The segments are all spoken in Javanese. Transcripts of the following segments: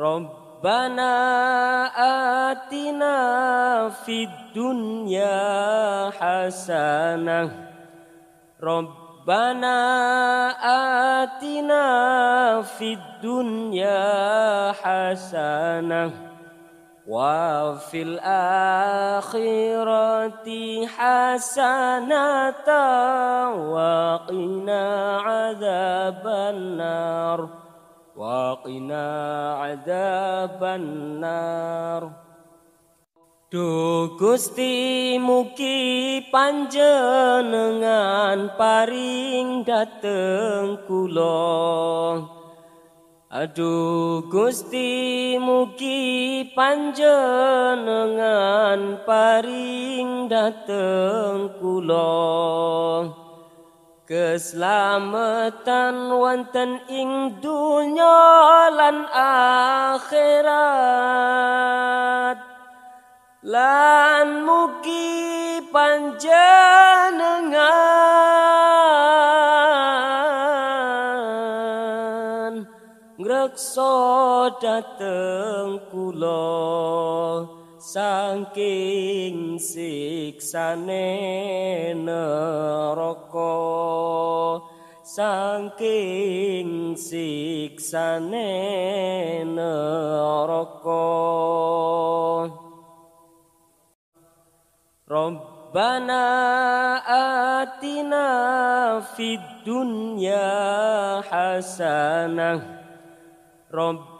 ربنا آتنا في الدنيا حسنة. ربنا آتنا في الدنيا حسنة وفي الآخرة حسنة وقنا عذاب النار. وقنا عذاب النار Duh Gusti mugi panjenengan paring dateng kula Aduh Gusti mugi panjenengan paring dateng kula Keselamatan wonten ing dunya lan akhirat. Lan mugi panjenengan ngrekso dateng kula saking siksane neraka saking siksane neraka. Rabbana atina fid dunya hasanah. Rabbana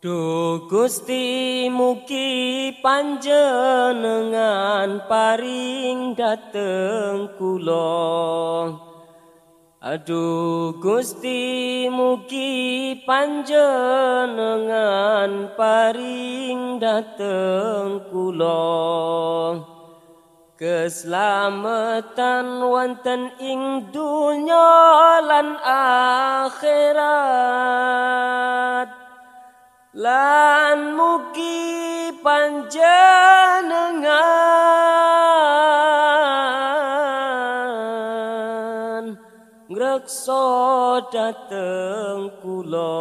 Duh Gusti mugi panjenengan paring dateng kula. Aduh Gusti mugi panjenengan paring dateng kula. Keselamatan wonten ing dunya lan akhirat lan mugi panjenengan ngrekso dateng kula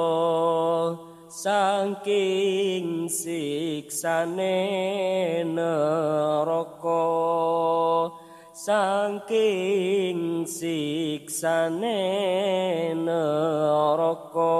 saking siksane neraka. Saking siksane neraka